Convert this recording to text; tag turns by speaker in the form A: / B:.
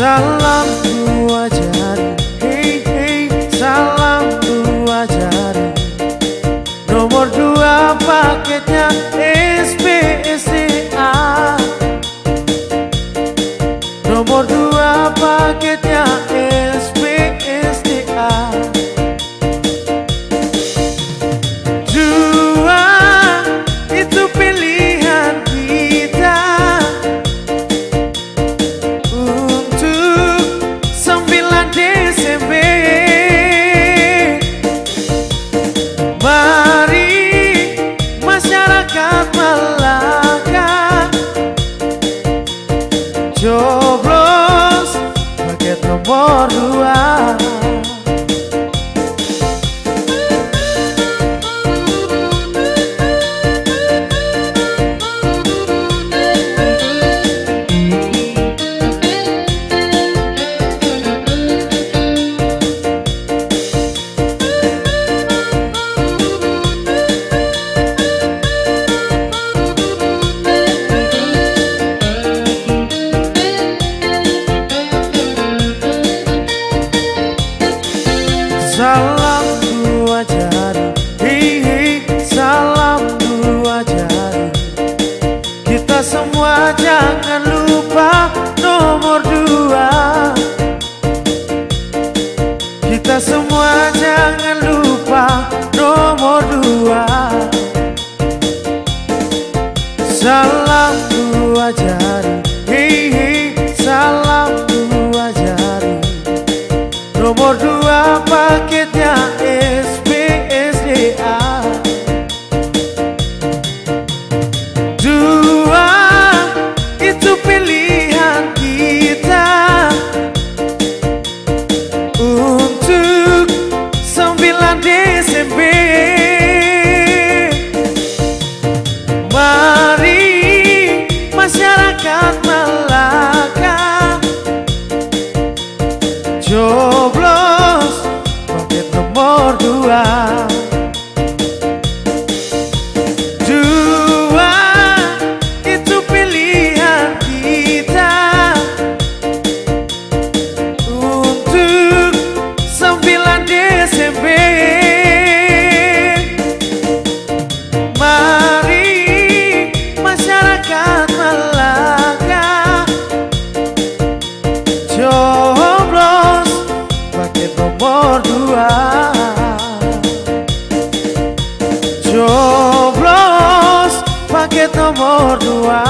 A: salah Joblos Paket nomor dua dua jari Hihi salam dua jari Kita semua jangan lupa nomor dua. Kita semua jangan lupa nomor dua. Salam dua jari Coblos paket nomor dua.